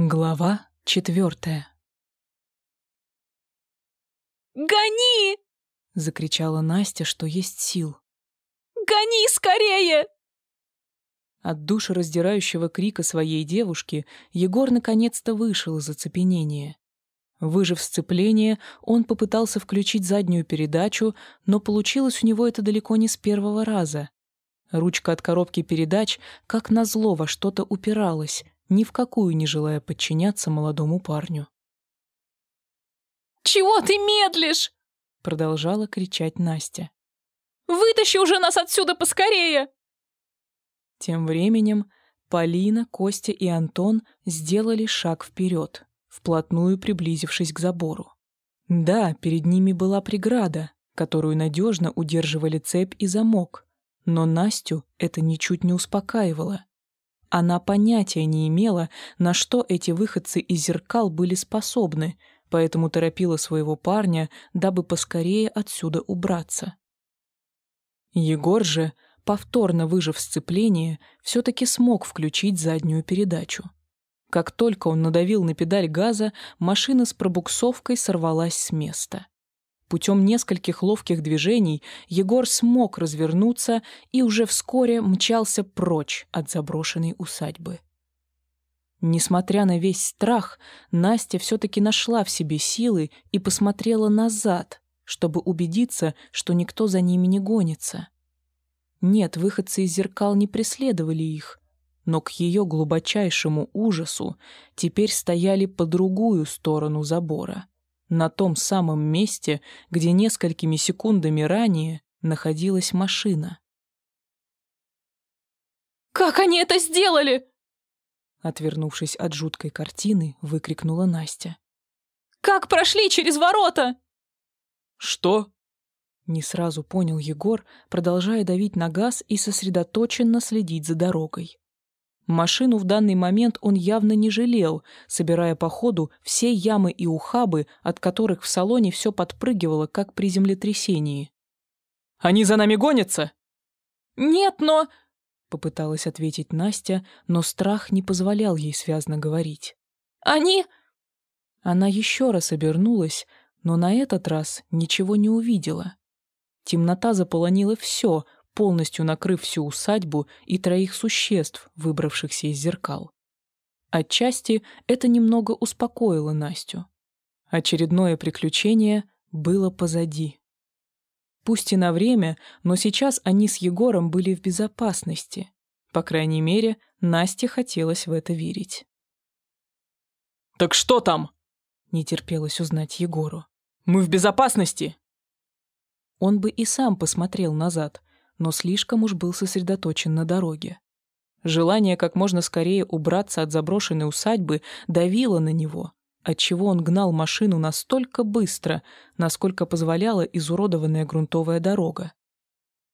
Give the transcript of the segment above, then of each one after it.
Глава четвертая. «Гони!» — закричала Настя, что есть сил. «Гони скорее!» От душераздирающего крика своей девушки Егор наконец-то вышел из оцепенения. Выжив сцепление, он попытался включить заднюю передачу, но получилось у него это далеко не с первого раза. Ручка от коробки передач, как назло, во что-то упиралась, ни в какую не желая подчиняться молодому парню. «Чего ты медлишь?» — продолжала кричать Настя. «Вытащи уже нас отсюда поскорее!» Тем временем Полина, Костя и Антон сделали шаг вперед, вплотную приблизившись к забору. Да, перед ними была преграда, которую надежно удерживали цепь и замок, но Настю это ничуть не успокаивало. Она понятия не имела, на что эти выходцы из зеркал были способны, поэтому торопила своего парня, дабы поскорее отсюда убраться. Егор же, повторно выжив сцепление, все-таки смог включить заднюю передачу. Как только он надавил на педаль газа, машина с пробуксовкой сорвалась с места. Путем нескольких ловких движений Егор смог развернуться и уже вскоре мчался прочь от заброшенной усадьбы. Несмотря на весь страх, Настя все-таки нашла в себе силы и посмотрела назад, чтобы убедиться, что никто за ними не гонится. Нет, выходцы из зеркал не преследовали их, но к ее глубочайшему ужасу теперь стояли по другую сторону забора — на том самом месте, где несколькими секундами ранее находилась машина. «Как они это сделали?» Отвернувшись от жуткой картины, выкрикнула Настя. «Как прошли через ворота?» «Что?» Не сразу понял Егор, продолжая давить на газ и сосредоточенно следить за дорогой. Машину в данный момент он явно не жалел, собирая по ходу все ямы и ухабы, от которых в салоне все подпрыгивало, как при землетрясении. «Они за нами гонятся?» «Нет, но...» — попыталась ответить Настя, но страх не позволял ей связно говорить. «Они...» Она еще раз обернулась, но на этот раз ничего не увидела. Темнота заполонила все — полностью накрыв всю усадьбу и троих существ, выбравшихся из зеркал. Отчасти это немного успокоило Настю. Очередное приключение было позади. Пусть и на время, но сейчас они с Егором были в безопасности. По крайней мере, Насте хотелось в это верить. «Так что там?» — не терпелось узнать Егору. «Мы в безопасности!» Он бы и сам посмотрел назад, но слишком уж был сосредоточен на дороге. Желание как можно скорее убраться от заброшенной усадьбы давило на него, отчего он гнал машину настолько быстро, насколько позволяла изуродованная грунтовая дорога.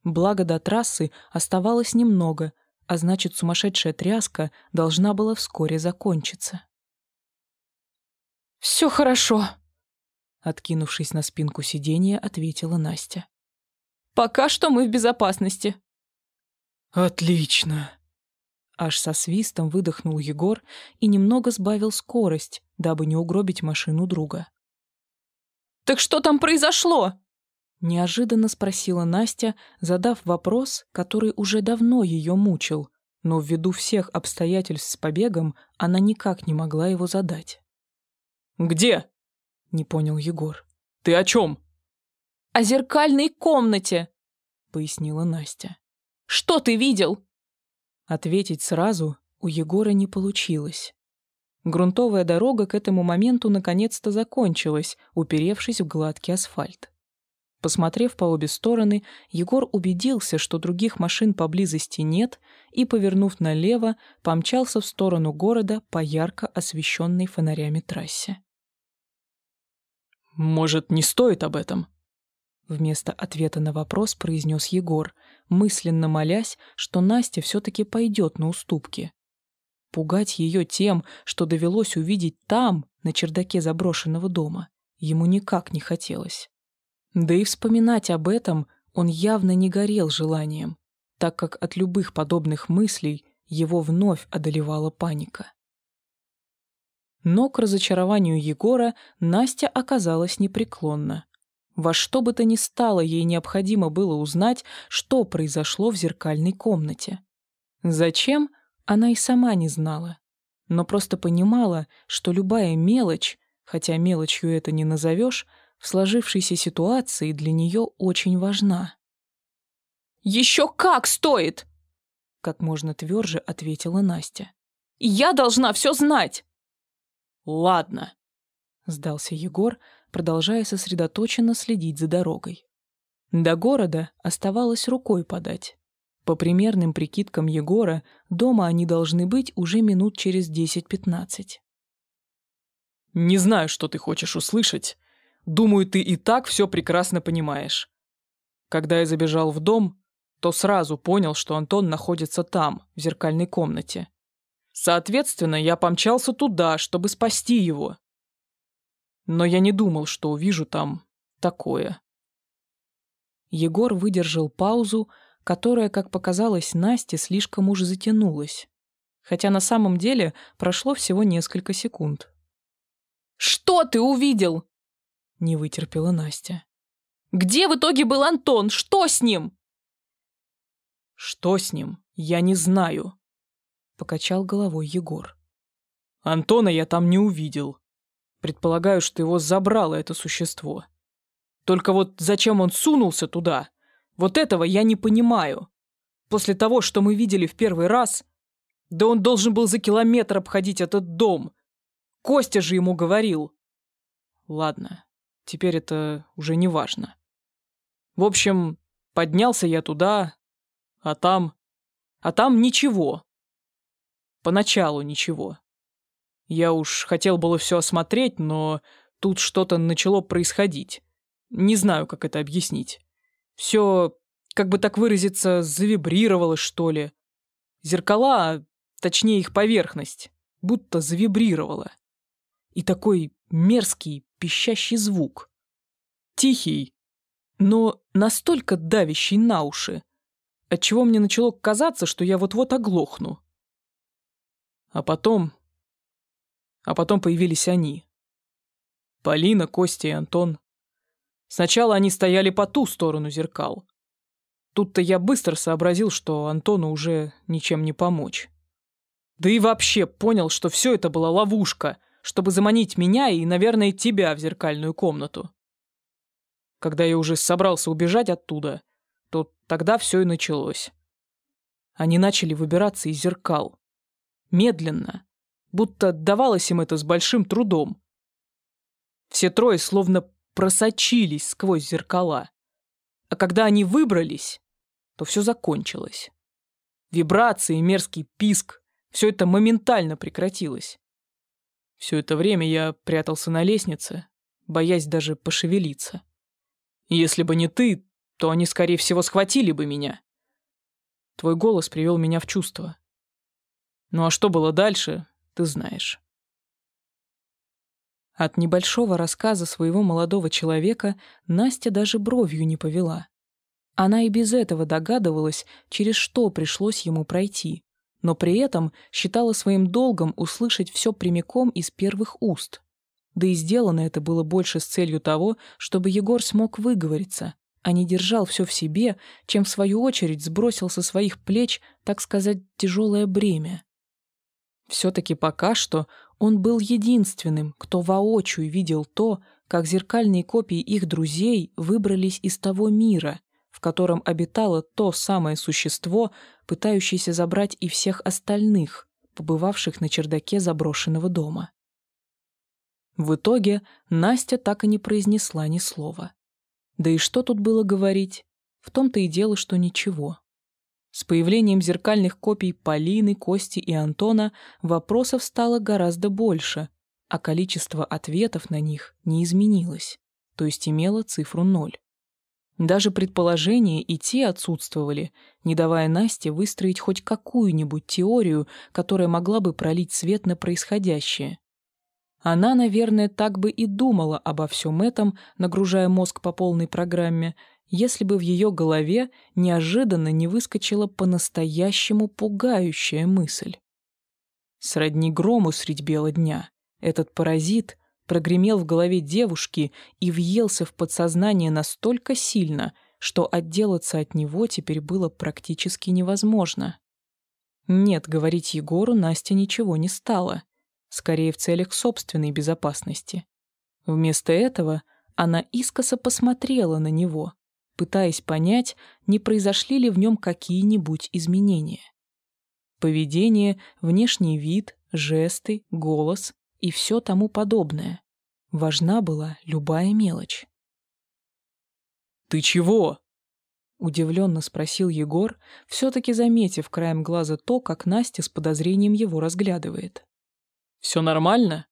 Благо до трассы оставалось немного, а значит, сумасшедшая тряска должна была вскоре закончиться. «Все хорошо», — откинувшись на спинку сиденья, ответила Настя. Пока что мы в безопасности. Отлично. Аж со свистом выдохнул Егор и немного сбавил скорость, дабы не угробить машину друга. «Так что там произошло?» Неожиданно спросила Настя, задав вопрос, который уже давно ее мучил, но ввиду всех обстоятельств с побегом она никак не могла его задать. «Где?» — не понял Егор. «Ты о чем?» О зеркальной комнате», — пояснила Настя. «Что ты видел?» Ответить сразу у Егора не получилось. Грунтовая дорога к этому моменту наконец-то закончилась, уперевшись в гладкий асфальт. Посмотрев по обе стороны, Егор убедился, что других машин поблизости нет, и, повернув налево, помчался в сторону города по ярко освещенной фонарями трассе. «Может, не стоит об этом?» Вместо ответа на вопрос произнес Егор, мысленно молясь, что Настя все-таки пойдет на уступки. Пугать ее тем, что довелось увидеть там, на чердаке заброшенного дома, ему никак не хотелось. Да и вспоминать об этом он явно не горел желанием, так как от любых подобных мыслей его вновь одолевала паника. Но к разочарованию Егора Настя оказалась непреклонна. Во что бы то ни стало, ей необходимо было узнать, что произошло в зеркальной комнате. Зачем, она и сама не знала, но просто понимала, что любая мелочь, хотя мелочью это не назовешь, в сложившейся ситуации для нее очень важна. «Еще как стоит!» Как можно тверже ответила Настя. «Я должна все знать!» «Ладно», — сдался Егор, продолжая сосредоточенно следить за дорогой. До города оставалось рукой подать. По примерным прикидкам Егора, дома они должны быть уже минут через 10-15. «Не знаю, что ты хочешь услышать. Думаю, ты и так все прекрасно понимаешь. Когда я забежал в дом, то сразу понял, что Антон находится там, в зеркальной комнате. Соответственно, я помчался туда, чтобы спасти его. Но я не думал, что увижу там такое. Егор выдержал паузу, которая, как показалось Насте, слишком уж затянулась. Хотя на самом деле прошло всего несколько секунд. «Что ты увидел?» — не вытерпела Настя. «Где в итоге был Антон? Что с ним?» «Что с ним? Я не знаю», — покачал головой Егор. «Антона я там не увидел. Предполагаю, что его забрало это существо. Только вот зачем он сунулся туда, вот этого я не понимаю. После того, что мы видели в первый раз, да он должен был за километр обходить этот дом. Костя же ему говорил. Ладно, теперь это уже не важно. В общем, поднялся я туда, а там... А там ничего. Поначалу ничего. Я уж хотел было все осмотреть, но тут что-то начало происходить. Не знаю, как это объяснить. Все, как бы так выразиться, завибрировало, что ли. Зеркала, точнее их поверхность, будто завибрировала. И такой мерзкий пищащий звук. Тихий, но настолько давящий на уши, отчего мне начало казаться, что я вот-вот оглохну. А потом... А потом появились они. Полина, Костя и Антон. Сначала они стояли по ту сторону зеркал. Тут-то я быстро сообразил, что Антону уже ничем не помочь. Да и вообще понял, что все это была ловушка, чтобы заманить меня и, наверное, тебя в зеркальную комнату. Когда я уже собрался убежать оттуда, то тогда все и началось. Они начали выбираться из зеркал медленно, будто давалось им это с большим трудом. Все трое словно просочились сквозь зеркала. А когда они выбрались, то все закончилось. Вибрации, мерзкий писк — все это моментально прекратилось. Все это время я прятался на лестнице, боясь даже пошевелиться. Если бы не ты, то они, скорее всего, схватили бы меня. Твой голос привел меня в чувство. Ну а что было дальше, ты знаешь. От небольшого рассказа своего молодого человека Настя даже бровью не повела. Она и без этого догадывалась, через что пришлось ему пройти, но при этом считала своим долгом услышать все прямиком из первых уст. Да и сделано это было больше с целью того, чтобы Егор смог выговориться, а не держал все в себе, чем в свою очередь сбросил со своих плеч, так сказать, тяжелое бремя. Все-таки пока что он был единственным, кто воочию видел то, как зеркальные копии их друзей выбрались из того мира, в котором обитало то самое существо, пытающееся забрать и всех остальных, побывавших на чердаке заброшенного дома. В итоге Настя так и не произнесла ни слова. Да и что тут было говорить? В том-то и дело, что ничего. С появлением зеркальных копий Полины, Кости и Антона вопросов стало гораздо больше, а количество ответов на них не изменилось, то есть имело цифру ноль. Даже предположения и те отсутствовали, не давая Насте выстроить хоть какую-нибудь теорию, которая могла бы пролить свет на происходящее. Она, наверное, так бы и думала обо всем этом, нагружая мозг по полной программе, если бы в ее голове неожиданно не выскочила по-настоящему пугающая мысль. Сродни грому средь бела дня. Этот паразит прогремел в голове девушки и въелся в подсознание настолько сильно, что отделаться от него теперь было практически невозможно. Нет, говорить Егору Настя ничего не стала, скорее в целях собственной безопасности. Вместо этого она искоса посмотрела на него, пытаясь понять, не произошли ли в нем какие-нибудь изменения. Поведение, внешний вид, жесты, голос и все тому подобное. Важна была любая мелочь. «Ты чего?» — удивленно спросил Егор, все-таки заметив краем глаза то, как Настя с подозрением его разглядывает. «Все нормально?»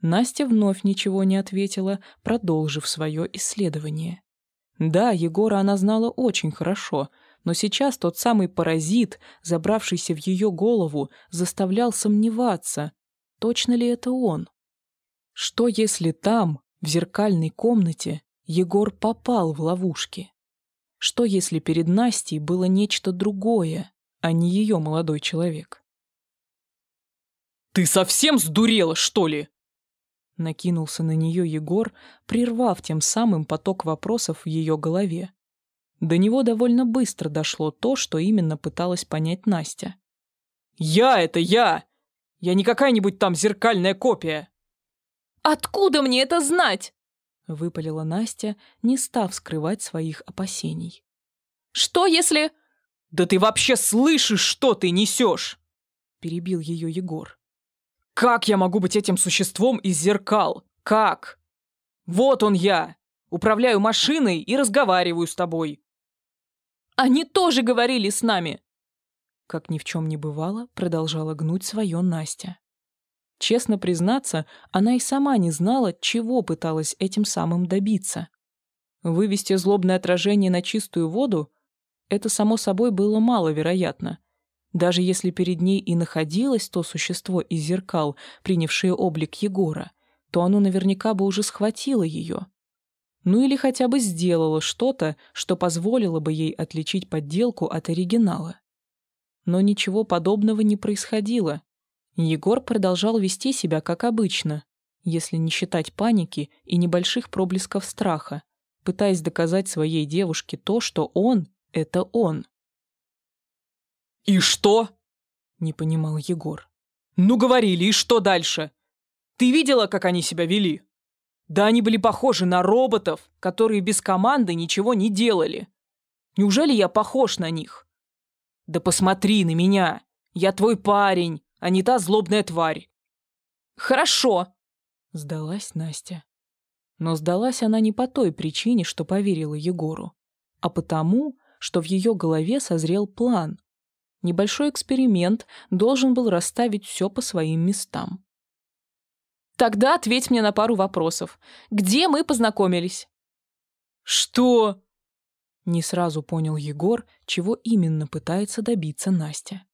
Настя вновь ничего не ответила, продолжив свое исследование. Да, Егора она знала очень хорошо, но сейчас тот самый паразит, забравшийся в ее голову, заставлял сомневаться, точно ли это он. Что если там, в зеркальной комнате, Егор попал в ловушки? Что если перед Настей было нечто другое, а не ее молодой человек? «Ты совсем сдурела, что ли?» Накинулся на нее Егор, прервав тем самым поток вопросов в ее голове. До него довольно быстро дошло то, что именно пыталась понять Настя. «Я — это я! Я не какая-нибудь там зеркальная копия!» «Откуда мне это знать?» — выпалила Настя, не став скрывать своих опасений. «Что если...» «Да ты вообще слышишь, что ты несешь?» — перебил ее Егор. Как я могу быть этим существом из зеркал? Как? Вот он я. Управляю машиной и разговариваю с тобой. Они тоже говорили с нами. Как ни в чем не бывало, продолжала гнуть свое Настя. Честно признаться, она и сама не знала, чего пыталась этим самым добиться. Вывести злобное отражение на чистую воду — это, само собой, было маловероятно. Даже если перед ней и находилось то существо из зеркал, принявшее облик Егора, то оно наверняка бы уже схватило ее. Ну или хотя бы сделало что-то, что позволило бы ей отличить подделку от оригинала. Но ничего подобного не происходило. Егор продолжал вести себя как обычно, если не считать паники и небольших проблесков страха, пытаясь доказать своей девушке то, что он — это он. «И что?» — не понимал Егор. «Ну, говорили, и что дальше? Ты видела, как они себя вели? Да они были похожи на роботов, которые без команды ничего не делали. Неужели я похож на них? Да посмотри на меня! Я твой парень, а не та злобная тварь!» «Хорошо!» — сдалась Настя. Но сдалась она не по той причине, что поверила Егору, а потому, что в ее голове созрел план, Небольшой эксперимент должен был расставить все по своим местам. «Тогда ответь мне на пару вопросов. Где мы познакомились?» «Что?» Не сразу понял Егор, чего именно пытается добиться Настя.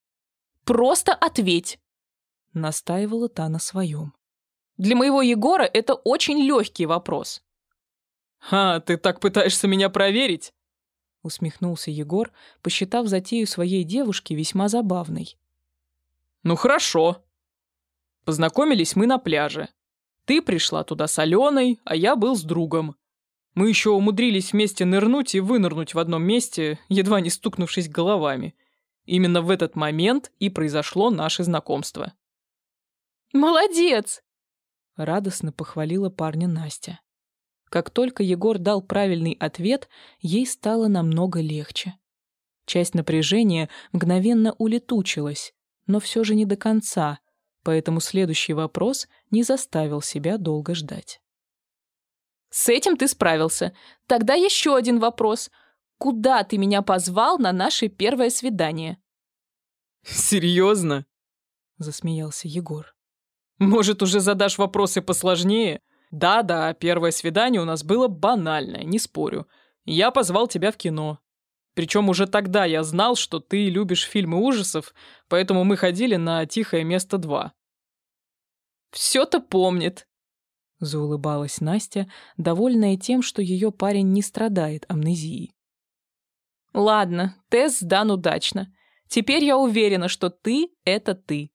«Просто ответь!» Настаивала та на своем. «Для моего Егора это очень легкий вопрос». «Ха, ты так пытаешься меня проверить?» — усмехнулся Егор, посчитав затею своей девушки весьма забавной. «Ну хорошо. Познакомились мы на пляже. Ты пришла туда с Аленой, а я был с другом. Мы еще умудрились вместе нырнуть и вынырнуть в одном месте, едва не стукнувшись головами. Именно в этот момент и произошло наше знакомство». «Молодец!» — радостно похвалила парня Настя. Как только Егор дал правильный ответ, ей стало намного легче. Часть напряжения мгновенно улетучилась, но все же не до конца, поэтому следующий вопрос не заставил себя долго ждать. «С этим ты справился. Тогда еще один вопрос. Куда ты меня позвал на наше первое свидание?» «Серьезно?» — засмеялся Егор. «Может, уже задашь вопросы посложнее?» Да-да, первое свидание у нас было банальное, не спорю. Я позвал тебя в кино. Причем уже тогда я знал, что ты любишь фильмы ужасов, поэтому мы ходили на «Тихое место 2». «Все-то помнит», — заулыбалась Настя, довольная тем, что ее парень не страдает амнезией. «Ладно, тест сдан удачно. Теперь я уверена, что ты — это ты».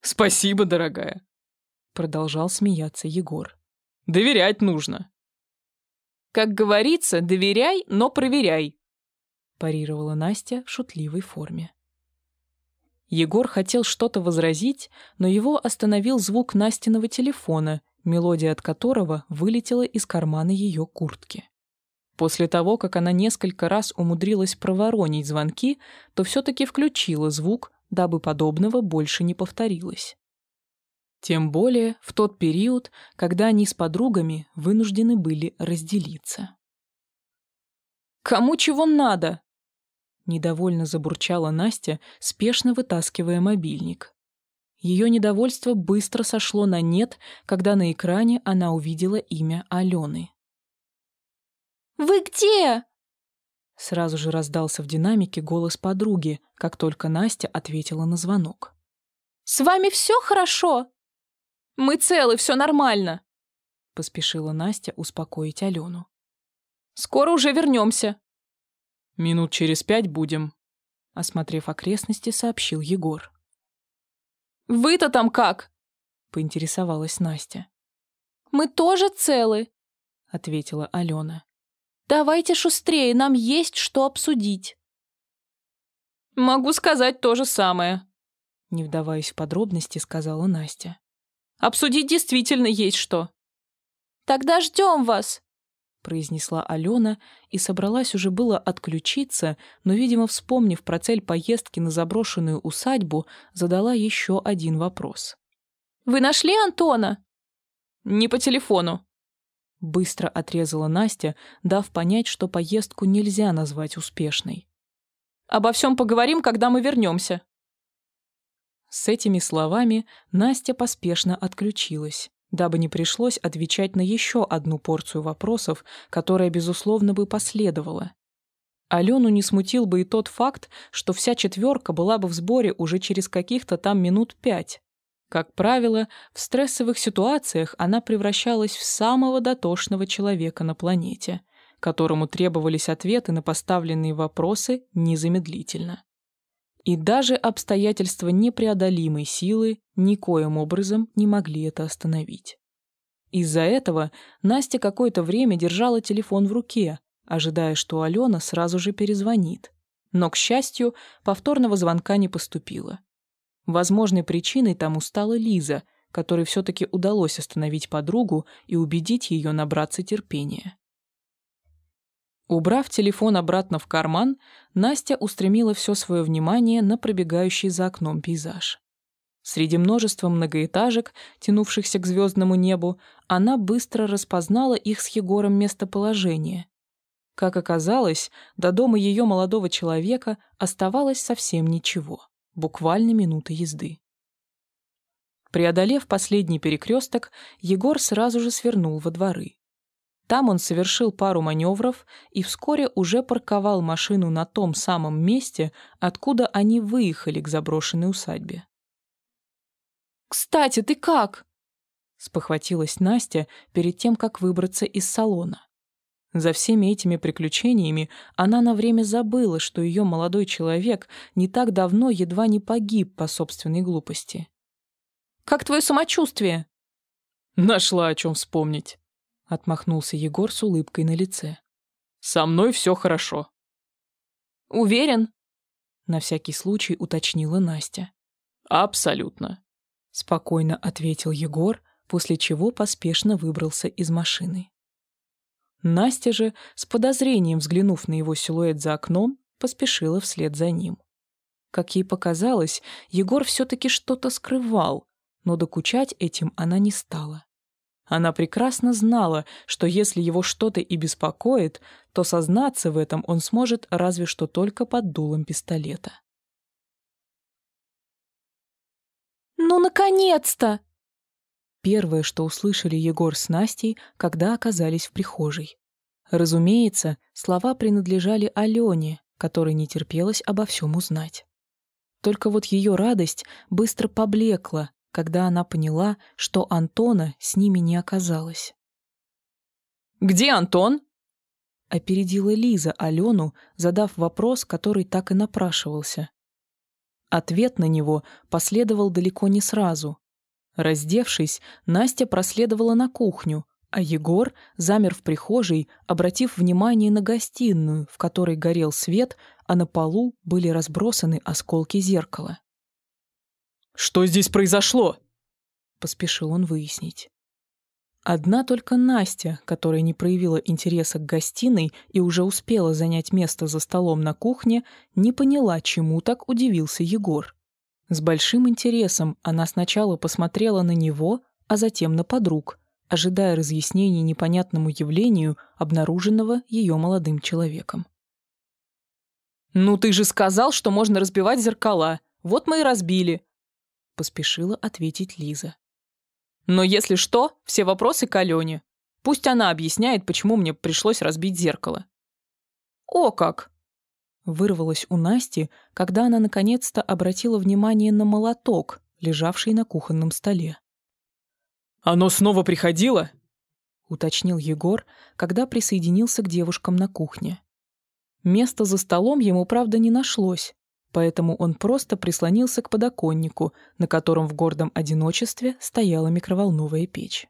«Спасибо, дорогая», Продолжал смеяться Егор. Доверять нужно. Как говорится, доверяй, но проверяй. Парировала Настя в шутливой форме. Егор хотел что-то возразить, но его остановил звук Настиного телефона, мелодия от которого вылетела из кармана ее куртки. После того, как она несколько раз умудрилась проворонить звонки, то все-таки включила звук, дабы подобного больше не повторилось. Тем более в тот период, когда они с подругами вынуждены были разделиться. «Кому чего надо?» Недовольно забурчала Настя, спешно вытаскивая мобильник. Ее недовольство быстро сошло на нет, когда на экране она увидела имя Алены. «Вы где?» Сразу же раздался в динамике голос подруги, как только Настя ответила на звонок. «С вами все хорошо?» Мы целы, все нормально!» Поспешила Настя успокоить Алену. «Скоро уже вернемся!» «Минут через пять будем», — осмотрев окрестности, сообщил Егор. «Вы-то там как?» — поинтересовалась Настя. «Мы тоже целы», — ответила Алена. «Давайте шустрее, нам есть что обсудить». «Могу сказать то же самое», — не вдаваясь в подробности, сказала Настя. Обсудить действительно есть что. Тогда ждем вас, произнесла Алена и собралась уже было отключиться, но, видимо, вспомнив про цель поездки на заброшенную усадьбу, задала еще один вопрос. «Вы нашли Антона?» «Не по телефону», — быстро отрезала Настя, дав понять, что поездку нельзя назвать успешной. «Обо всем поговорим, когда мы вернемся». С этими словами Настя поспешно отключилась, дабы не пришлось отвечать на еще одну порцию вопросов, которая, безусловно, бы последовала. Алену не смутил бы и тот факт, что вся четверка была бы в сборе уже через каких-то там минут пять. Как правило, в стрессовых ситуациях она превращалась в самого дотошного человека на планете, которому требовались ответы на поставленные вопросы незамедлительно. И даже обстоятельства непреодолимой силы никоим образом не могли это остановить. Из-за этого Настя какое-то время держала телефон в руке, ожидая, что Алена сразу же перезвонит. Но, к счастью, повторного звонка не поступило. Возможной причиной тому стала Лиза, которой все-таки удалось остановить подругу и убедить ее набраться терпения. Убрав телефон обратно в карман, Настя устремила все свое внимание на пробегающий за окном пейзаж. Среди множества многоэтажек, тянувшихся к звездному небу, она быстро распознала их с Егором местоположение. Как оказалось, до дома ее молодого человека оставалось совсем ничего, буквально минута езды. Преодолев последний перекресток, Егор сразу же свернул во дворы. Там он совершил пару маневров и вскоре уже парковал машину на том самом месте, откуда они выехали к заброшенной усадьбе. «Кстати, ты как?» — спохватилась Настя перед тем, как выбраться из салона. За всеми этими приключениями она на время забыла, что ее молодой человек не так давно едва не погиб по собственной глупости. «Как твое самочувствие?» «Нашла о чем вспомнить». Отмахнулся Егор с улыбкой на лице. «Со мной все хорошо». «Уверен?» На всякий случай уточнила Настя. «Абсолютно», — спокойно ответил Егор, после чего поспешно выбрался из машины. Настя же, с подозрением взглянув на его силуэт за окном, поспешила вслед за ним. Как ей показалось, Егор все-таки что-то скрывал, но докучать этим она не стала. Она прекрасно знала, что если его что-то и беспокоит, то сознаться в этом он сможет разве что только под дулом пистолета. «Ну, наконец-то!» Первое, что услышали Егор с Настей, когда оказались в прихожей. Разумеется, слова принадлежали Алене, которой не терпелось обо всем узнать. Только вот ее радость быстро поблекла, когда она поняла, что Антона с ними не оказалось. «Где Антон?» Опередила Лиза Алену, задав вопрос, который так и напрашивался. Ответ на него последовал далеко не сразу. Раздевшись, Настя проследовала на кухню, а Егор замер в прихожей, обратив внимание на гостиную, в которой горел свет, а на полу были разбросаны осколки зеркала. «Что здесь произошло?» — поспешил он выяснить. Одна только Настя, которая не проявила интереса к гостиной и уже успела занять место за столом на кухне, не поняла, чему так удивился Егор. С большим интересом она сначала посмотрела на него, а затем на подруг, ожидая разъяснений непонятному явлению, обнаруженного ее молодым человеком. «Ну ты же сказал, что можно разбивать зеркала. Вот мы и разбили», — поспешила ответить Лиза. Но если что, все вопросы к Алене. Пусть она объясняет, почему мне пришлось разбить зеркало. О как! Вырвалось у Насти, когда она наконец-то обратила внимание на молоток, лежавший на кухонном столе. «Оно снова приходило?» — уточнил Егор, когда присоединился к девушкам на кухне. Места за столом ему, правда, не нашлось, поэтому он просто прислонился к подоконнику, на котором в гордом одиночестве стояла микроволновая печь.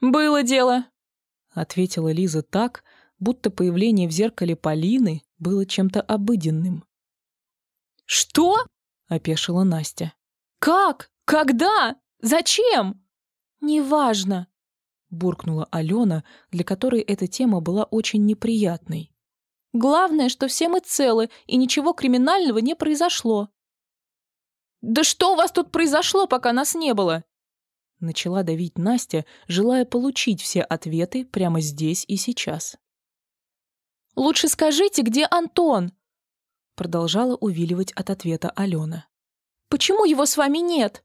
«Было дело», — ответила Лиза так, будто появление в зеркале Полины было чем-то обыденным. «Что?» — опешила Настя. «Как? Когда? Зачем?» «Неважно», — буркнула Алена, для которой эта тема была очень неприятной. Главное, что все мы целы, и ничего криминального не произошло. «Да что у вас тут произошло, пока нас не было?» Начала давить Настя, желая получить все ответы прямо здесь и сейчас. «Лучше скажите, где Антон?» Продолжала увиливать от ответа Алена. «Почему его с вами нет?»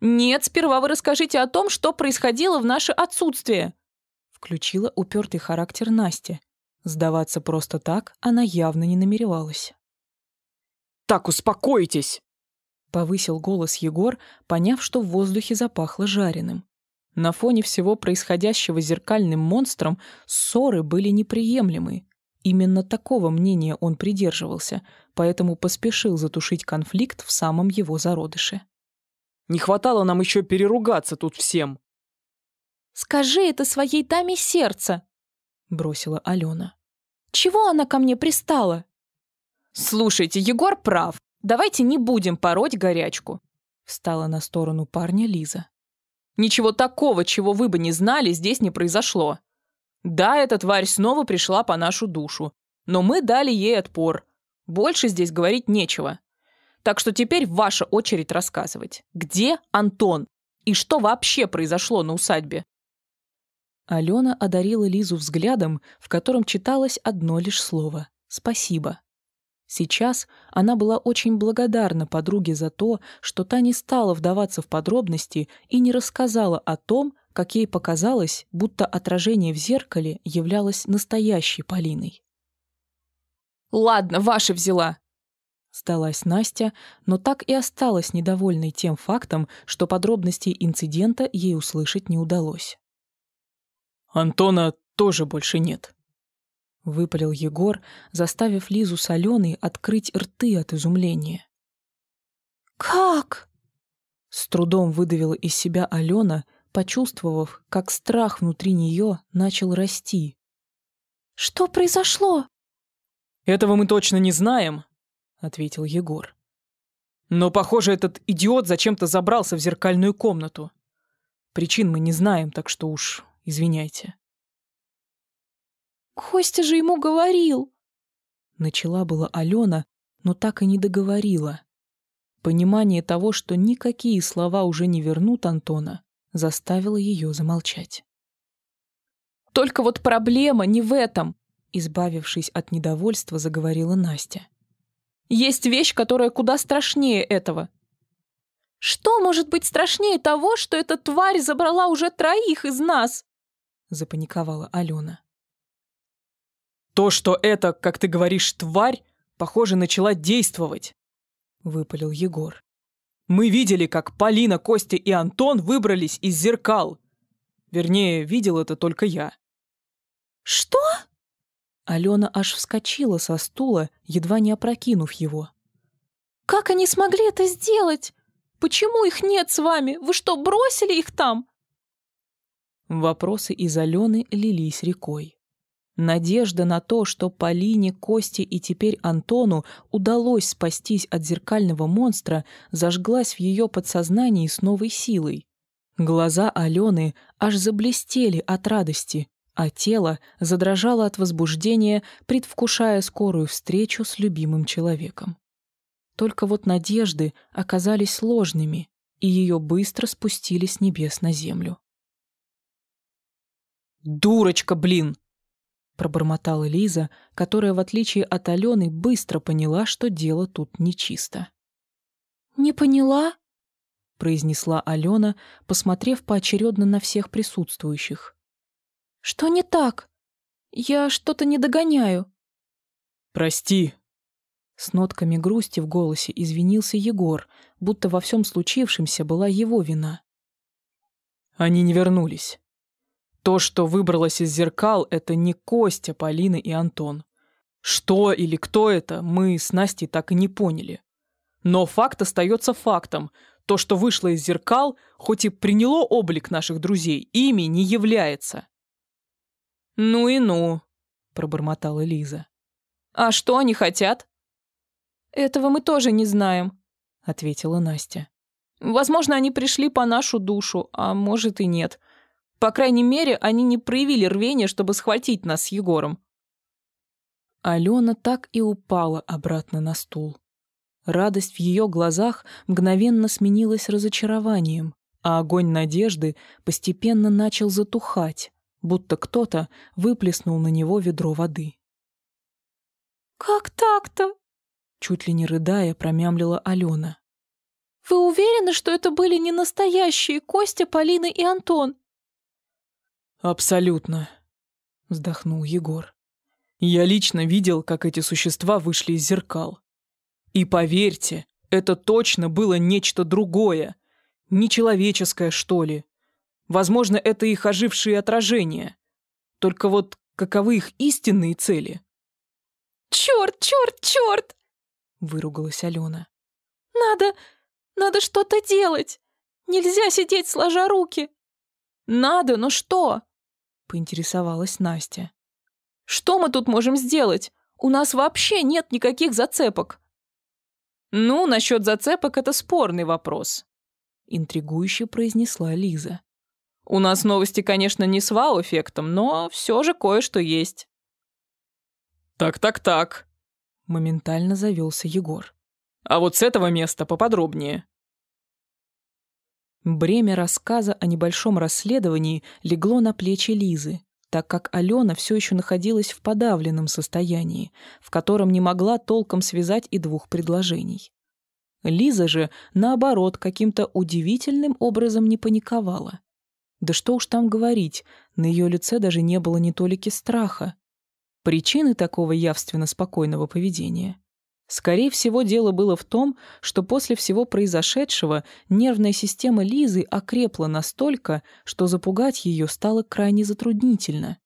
«Нет, сперва вы расскажите о том, что происходило в наше отсутствие», включила упертый характер Настя, Сдаваться просто так она явно не намеревалась. «Так, успокойтесь!» Повысил голос Егор, поняв, что в воздухе запахло жареным. На фоне всего происходящего зеркальным монстром ссоры были неприемлемы. Именно такого мнения он придерживался, поэтому поспешил затушить конфликт в самом его зародыше. «Не хватало нам еще переругаться тут всем!» «Скажи это своей даме сердца!» Бросила Алена. «Чего она ко мне пристала?» «Слушайте, Егор прав. Давайте не будем пороть горячку», встала на сторону парня Лиза. «Ничего такого, чего вы бы не знали, здесь не произошло. Да, эта тварь снова пришла по нашу душу, но мы дали ей отпор. Больше здесь говорить нечего. Так что теперь ваша очередь рассказывать. Где Антон? И что вообще произошло на усадьбе? Алена одарила Лизу взглядом, в котором читалось одно лишь слово «спасибо». Сейчас она была очень благодарна подруге за то, что та не стала вдаваться в подробности и не рассказала о том, как ей показалось, будто отражение в зеркале являлось настоящей Полиной. «Ладно, ваша взяла», — сдалась Настя, но так и осталась недовольной тем фактом, что подробностей инцидента ей услышать не удалось. Антона тоже больше нет. Выпалил Егор, заставив Лизу с Аленой открыть рты от изумления. «Как?» С трудом выдавила из себя Алена, почувствовав, как страх внутри нее начал расти. «Что произошло?» «Этого мы точно не знаем», — ответил Егор. «Но, похоже, этот идиот зачем-то забрался в зеркальную комнату. Причин мы не знаем, так что уж Извиняйте. Костя же ему говорил. Начала была Алена, но так и не договорила. Понимание того, что никакие слова уже не вернут Антона, заставило ее замолчать. «Только вот проблема не в этом», избавившись от недовольства, заговорила Настя. «Есть вещь, которая куда страшнее этого. Что может быть страшнее того, что эта тварь забрала уже троих из нас?» Запаниковала Алена. То, что это, как ты говоришь, тварь, похоже, начала действовать, выпалил Егор. Мы видели, как Полина, Костя и Антон выбрались из зеркал. Вернее, видел это только я. Что? Алена аж вскочила со стула, едва не опрокинув его. Как они смогли это сделать? Почему их нет с вами? Вы что, бросили их там?» Вопросы из Алены лились рекой. Надежда на то, что Полине, Косте и теперь Антону удалось спастись от зеркального монстра, зажглась в ее подсознании с новой силой. Глаза Алены аж заблестели от радости, а тело задрожало от возбуждения, предвкушая скорую встречу с любимым человеком. Только вот надежды оказались ложными, и ее быстро спустили с небес на землю. «Дурочка, блин!» пробормотала Лиза, которая, в отличие от Алены, быстро поняла, что дело тут нечисто. «Не поняла?» — произнесла Алена, посмотрев поочередно на всех присутствующих. «Что не так? Я что-то не догоняю». «Прости». С нотками грусти в голосе извинился Егор, будто во всем случившемся была его вина. Они не вернулись. То, что выбралось из зеркал, это не Костя, Полина и Антон. Что или кто это, мы с Настей так и не поняли. Но факт остается фактом. То, что вышло из зеркал, хоть и приняло облик наших друзей, ими не является. «Ну и ну», — пробормотала Лиза. «А что они хотят?» «Этого мы тоже не знаем», — ответила Настя. «Возможно, они пришли по нашу душу, а может и нет. По крайней мере, они не проявили рвения, чтобы схватить нас с Егором. Алена так и упала обратно на стул. Радость в ее глазах мгновенно сменилась разочарованием, а огонь надежды постепенно начал затухать, будто кто-то выплеснул на него ведро воды. «Как так-то?» Чуть ли не рыдая, промямлила Алена. «Вы уверены, что это были не настоящие Костя, Полина и Антон? «Абсолютно», — вздохнул Егор. «Я лично видел, как эти существа вышли из зеркал. И поверьте, это точно было нечто другое. Нечеловеческое, что ли. Возможно, это их ожившие отражения. Только вот каковы их истинные цели?» «Черт, черт, черт!» — выругалась Алена. «Надо... надо что-то делать! Нельзя сидеть сложа руки!» «Надо, но что?» Поинтересовалась Настя. «Что мы тут можем сделать? У нас вообще нет никаких зацепок». «Ну, насчет зацепок это спорный вопрос», — интригующе произнесла Лиза. «У нас новости, конечно, не с вау-эффектом, но все же кое-что есть». «Так-так-так», — моментально завелся Егор. «А вот с этого места поподробнее». Бремя рассказа о небольшом расследовании легло на плечи Лизы, так как Алена все еще находилась в подавленном состоянии, в котором не могла толком связать и двух предложений. Лиза же, наоборот, каким-то удивительным образом не паниковала. Да что уж там говорить, на ее лице даже не было ни толики страха. Причины такого явственно спокойного поведения Скорее всего, дело было в том, что после всего произошедшего нервная система Лизы окрепла настолько, что запугать ее стало крайне затруднительно.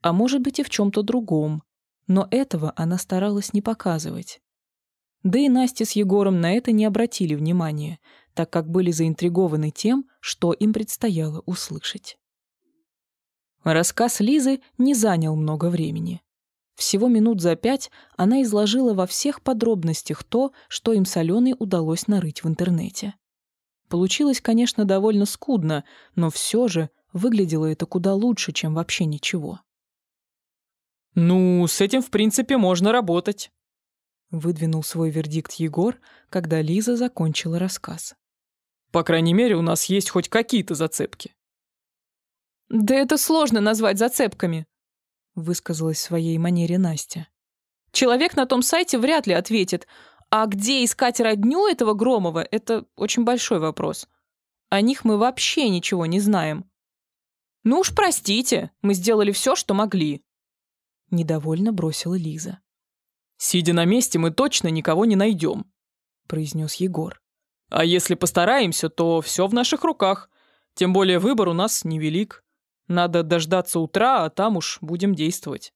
А может быть и в чем-то другом. Но этого она старалась не показывать. Да и Настя с Егором на это не обратили внимания, так как были заинтригованы тем, что им предстояло услышать. Рассказ Лизы не занял много времени. Всего минут за пять она изложила во всех подробностях то, что им с Аленой удалось нарыть в интернете. Получилось, конечно, довольно скудно, но все же выглядело это куда лучше, чем вообще ничего. «Ну, с этим, в принципе, можно работать», — выдвинул свой вердикт Егор, когда Лиза закончила рассказ. «По крайней мере, у нас есть хоть какие-то зацепки». «Да это сложно назвать зацепками», высказалась в своей манере Настя. Человек на том сайте вряд ли ответит. А где искать родню этого Громова, это очень большой вопрос. О них мы вообще ничего не знаем. Ну уж простите, мы сделали все, что могли. Недовольно бросила Лиза. Сидя на месте, мы точно никого не найдем, произнес Егор. А если постараемся, то все в наших руках. Тем более выбор у нас невелик. Надо дождаться утра, а там уж будем действовать.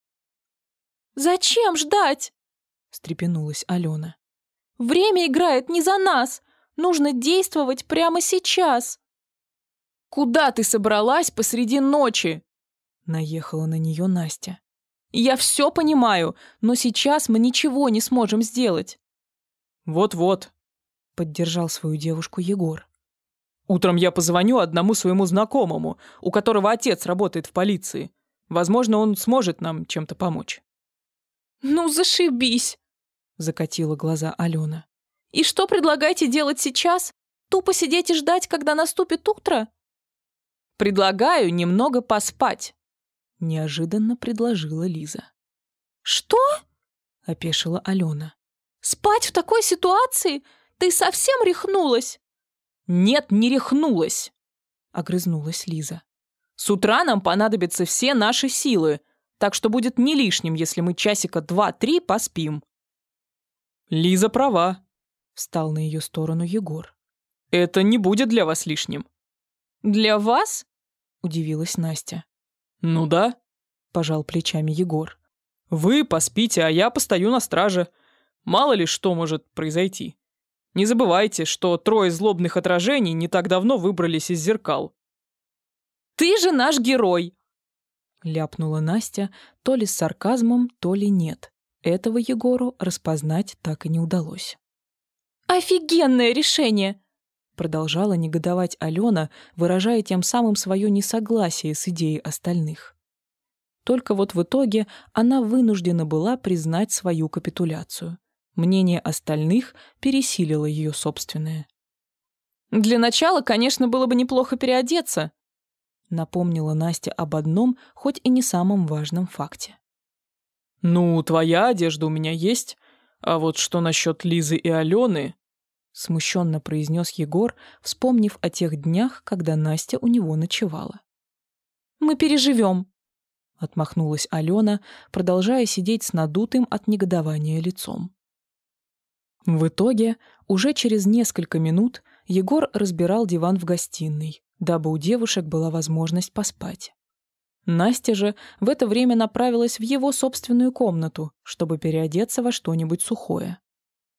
«Зачем ждать?» — встрепенулась Алена. «Время играет не за нас. Нужно действовать прямо сейчас. Куда ты собралась посреди ночи? Наехала на нее Настя. Я все понимаю, но сейчас мы ничего не сможем сделать. Вот-вот, поддержал свою девушку Егор. Утром я позвоню одному своему знакомому, у которого отец работает в полиции. Возможно, он сможет нам чем-то помочь. Ну, зашибись, закатила глаза Алена. И что предлагаете делать сейчас? Тупо сидеть и ждать, когда наступит утро? Предлагаю немного поспать, неожиданно предложила Лиза. Что? опешила Алена. Спать в такой ситуации? Ты совсем рехнулась? Нет, не рехнулась, огрызнулась Лиза. С утра нам понадобятся все наши силы, так что будет не лишним, если мы часика два-три поспим. Лиза права, встал на ее сторону Егор. Это не будет для вас лишним. Для вас? — удивилась Настя. «Ну да», — пожал плечами Егор. «Вы поспите, а я постою на страже. Мало ли что может произойти. Не забывайте, что трое злобных отражений не так давно выбрались из зеркал». «Ты же наш герой!» — ляпнула Настя, то ли с сарказмом, то ли нет. Этого Егору распознать так и не удалось. «Офигенное решение! Продолжала негодовать Алена, выражая тем самым свое несогласие с идеей остальных. Только вот в итоге она вынуждена была признать свою капитуляцию. Мнение остальных пересилило ее собственное. «Для начала, конечно, было бы неплохо переодеться», напомнила Настя об одном, хоть и не самом важном факте. «Ну, твоя одежда у меня есть, а вот что насчет Лизы и Алены, смущенно произнес Егор, вспомнив о тех днях, когда Настя у него ночевала. Мы переживем, отмахнулась Алена, продолжая сидеть с надутым от негодования лицом. В итоге, уже через несколько минут Егор разбирал диван в гостиной, дабы у девушек была возможность поспать. Настя же в это время направилась в его собственную комнату, чтобы переодеться во что-нибудь сухое.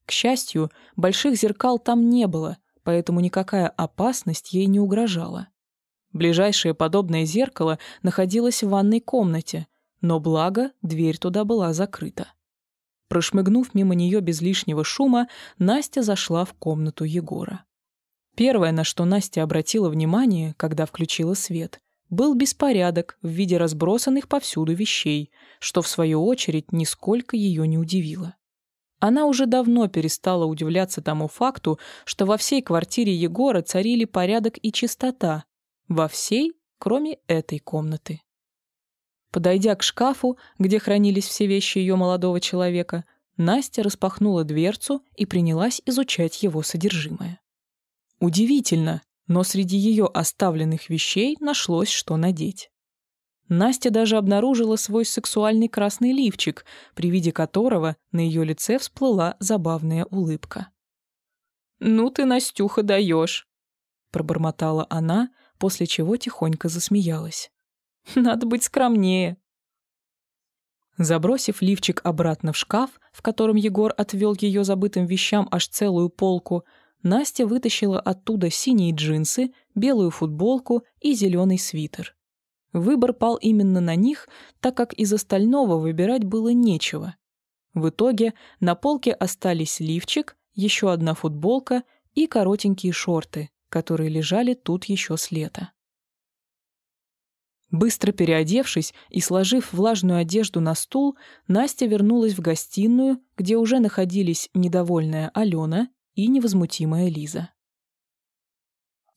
К счастью, больших зеркал там не было, поэтому никакая опасность ей не угрожала. Ближайшее подобное зеркало находилось в ванной комнате, но благо дверь туда была закрыта. Прошмыгнув мимо нее без лишнего шума, Настя зашла в комнату Егора. Первое, на что Настя обратила внимание, когда включила свет, был беспорядок в виде разбросанных повсюду вещей, что, в свою очередь, нисколько ее не удивило. Она уже давно перестала удивляться тому факту, что во всей квартире Егора царили порядок и чистота. Во всей, кроме этой комнаты. Подойдя к шкафу, где хранились все вещи ее молодого человека, Настя распахнула дверцу и принялась изучать его содержимое. Удивительно, но среди ее оставленных вещей нашлось, что надеть. Настя даже обнаружила свой сексуальный красный лифчик, при виде которого на ее лице всплыла забавная улыбка. «Ну ты, Настюха, даешь!» — пробормотала она, после чего тихонько засмеялась. «Надо быть скромнее!» Забросив лифчик обратно в шкаф, в котором Егор отвел ее забытым вещам аж целую полку, Настя вытащила оттуда синие джинсы, белую футболку и зеленый свитер. Выбор пал именно на них, так как из остального выбирать было нечего. В итоге на полке остались лифчик, еще одна футболка и коротенькие шорты, которые лежали тут еще с лета. Быстро переодевшись и сложив влажную одежду на стул, Настя вернулась в гостиную, где уже находились недовольная Алена и невозмутимая Лиза.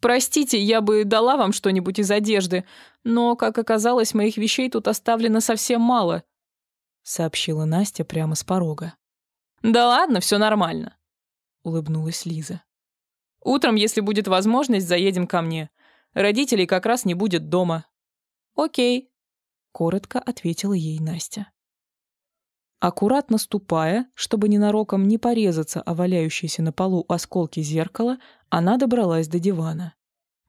Простите, я бы дала вам что-нибудь из одежды, но, как оказалось, моих вещей тут оставлено совсем мало», — сообщила Настя прямо с порога. «Да ладно, все нормально», — улыбнулась Лиза. «Утром, если будет возможность, заедем ко мне. Родителей как раз не будет дома». «Окей», — коротко ответила ей Настя. Аккуратно ступая, чтобы ненароком не порезаться о валяющиеся на полу осколки зеркала, она добралась до дивана.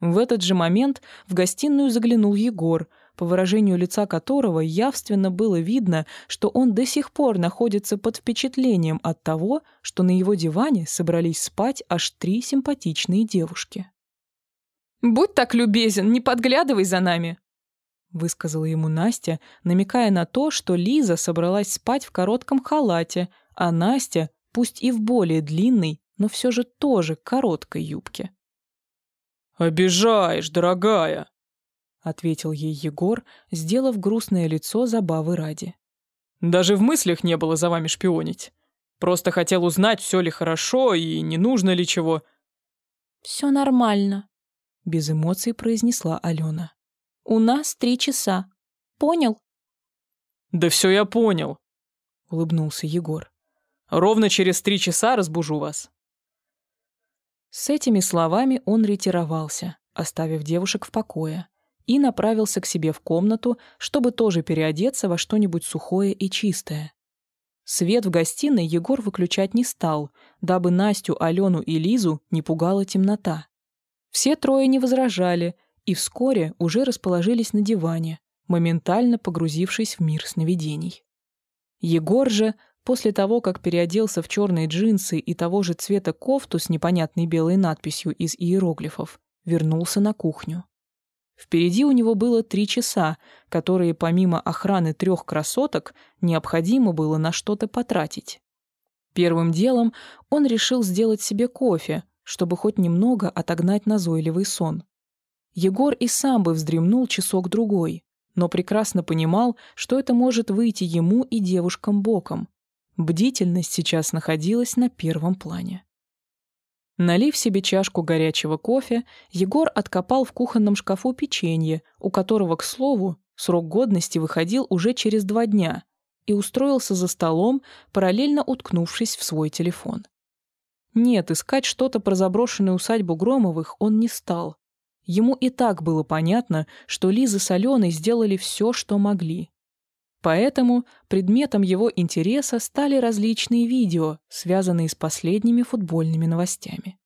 В этот же момент в гостиную заглянул Егор, по выражению лица которого явственно было видно, что он до сих пор находится под впечатлением от того, что на его диване собрались спать аж три симпатичные девушки. «Будь так любезен, не подглядывай за нами!» Высказала ему Настя, намекая на то, что Лиза собралась спать в коротком халате, а Настя, пусть и в более длинной, но все же тоже короткой юбке. «Обижаешь, дорогая!» — ответил ей Егор, сделав грустное лицо забавы ради. «Даже в мыслях не было за вами шпионить. Просто хотел узнать, все ли хорошо и не нужно ли чего». «Все нормально», — без эмоций произнесла Алена. «У нас три часа. Понял?» «Да все я понял», — улыбнулся Егор. «Ровно через три часа разбужу вас». С этими словами он ретировался, оставив девушек в покое, и направился к себе в комнату, чтобы тоже переодеться во что-нибудь сухое и чистое. Свет в гостиной Егор выключать не стал, дабы Настю, Алену и Лизу не пугала темнота. Все трое не возражали и вскоре уже расположились на диване, моментально погрузившись в мир сновидений. Егор же После того, как переоделся в черные джинсы и того же цвета кофту с непонятной белой надписью из иероглифов, вернулся на кухню. Впереди у него было три часа, которые помимо охраны трех красоток необходимо было на что-то потратить. Первым делом он решил сделать себе кофе, чтобы хоть немного отогнать назойливый сон. Егор и сам бы вздремнул часок-другой, но прекрасно понимал, что это может выйти ему и девушкам боком, Бдительность сейчас находилась на первом плане. Налив себе чашку горячего кофе, Егор откопал в кухонном шкафу печенье, у которого, к слову, срок годности выходил уже через два дня, и устроился за столом, параллельно уткнувшись в свой телефон. Нет, искать что-то про заброшенную усадьбу Громовых он не стал. Ему и так было понятно, что Лиза с Аленой сделали все, что могли. Поэтому предметом его интереса стали различные видео, связанные с последними футбольными новостями.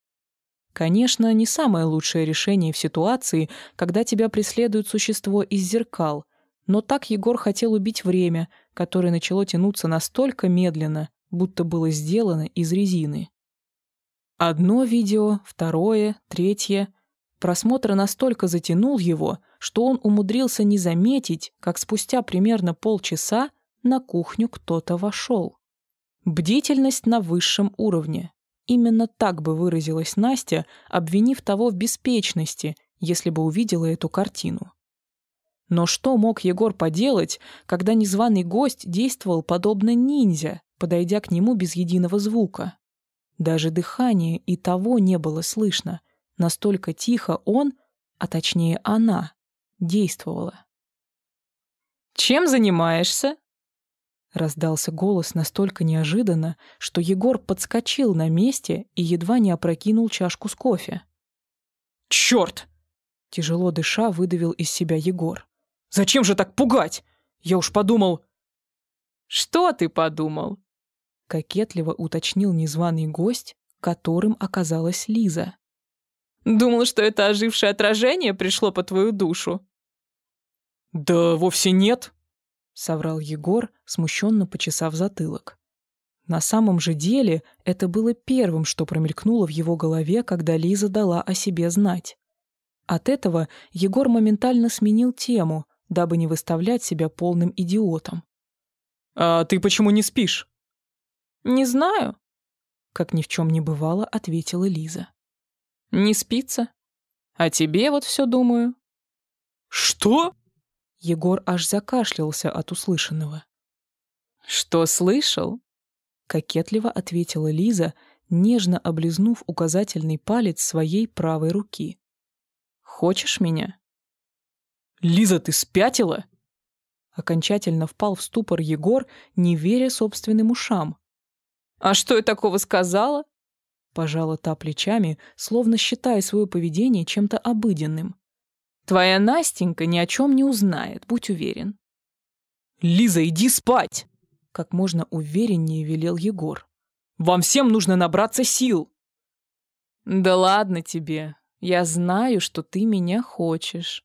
Конечно, не самое лучшее решение в ситуации, когда тебя преследует существо из зеркал, но так Егор хотел убить время, которое начало тянуться настолько медленно, будто было сделано из резины. Одно видео, второе, третье. Просмотр настолько затянул его, что он умудрился не заметить, как спустя примерно полчаса на кухню кто-то вошел. Бдительность на высшем уровне. Именно так бы выразилась Настя, обвинив того в беспечности, если бы увидела эту картину. Но что мог Егор поделать, когда незваный гость действовал подобно ниндзя, подойдя к нему без единого звука? Даже дыхание и того не было слышно. Настолько тихо он, а точнее она, действовала. «Чем занимаешься?» Раздался голос настолько неожиданно, что Егор подскочил на месте и едва не опрокинул чашку с кофе. «Черт!» Тяжело дыша выдавил из себя Егор. «Зачем же так пугать? Я уж подумал...» «Что ты подумал?» Кокетливо уточнил незваный гость, которым оказалась Лиза. «Думал, что это ожившее отражение пришло по твою душу?» «Да вовсе нет», — соврал Егор, смущенно почесав затылок. На самом же деле это было первым, что промелькнуло в его голове, когда Лиза дала о себе знать. От этого Егор моментально сменил тему, дабы не выставлять себя полным идиотом. «А ты почему не спишь?» «Не знаю», — как ни в чем не бывало, ответила Лиза. «Не спится. А тебе вот все думаю». «Что?» Егор аж закашлялся от услышанного. «Что слышал?» — кокетливо ответила Лиза, нежно облизнув указательный палец своей правой руки. «Хочешь меня?» «Лиза, ты спятила?» Окончательно впал в ступор Егор, не веря собственным ушам. «А что я такого сказала?» Пожала та плечами, словно считая свое поведение чем-то обыденным. Твоя Настенька ни о чем не узнает, будь уверен. «Лиза, иди спать!» Как можно увереннее велел Егор. «Вам всем нужно набраться сил!» «Да ладно тебе. Я знаю, что ты меня хочешь».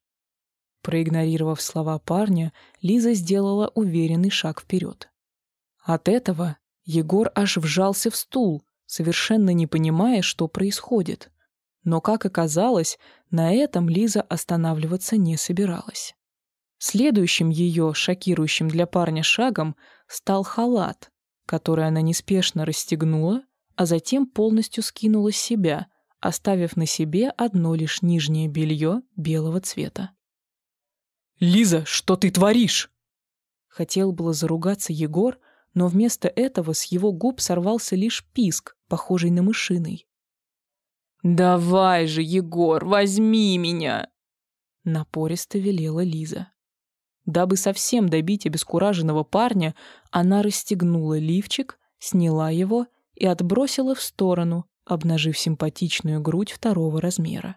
Проигнорировав слова парня, Лиза сделала уверенный шаг вперед. От этого Егор аж вжался в стул, совершенно не понимая, что происходит. Но, как оказалось, на этом Лиза останавливаться не собиралась. Следующим ее, шокирующим для парня шагом, стал халат, который она неспешно расстегнула, а затем полностью скинула с себя, оставив на себе одно лишь нижнее белье белого цвета. «Лиза, что ты творишь?» Хотел было заругаться Егор, но вместо этого с его губ сорвался лишь писк, похожий на мышиный. «Давай же, Егор, возьми меня!» Напористо велела Лиза. Дабы совсем добить обескураженного парня, она расстегнула лифчик, сняла его и отбросила в сторону, обнажив симпатичную грудь второго размера.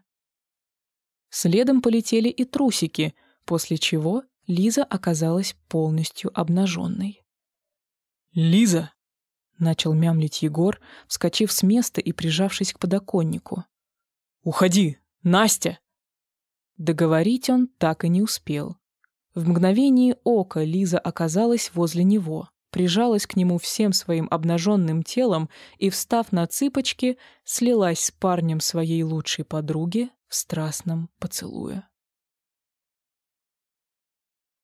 Следом полетели и трусики, после чего Лиза оказалась полностью обнаженной. «Лиза!» — начал мямлить Егор, вскочив с места и прижавшись к подоконнику. «Уходи! Настя!» Договорить он так и не успел. В мгновение ока Лиза оказалась возле него, прижалась к нему всем своим обнаженным телом и, встав на цыпочки, слилась с парнем своей лучшей подруги в страстном поцелуе.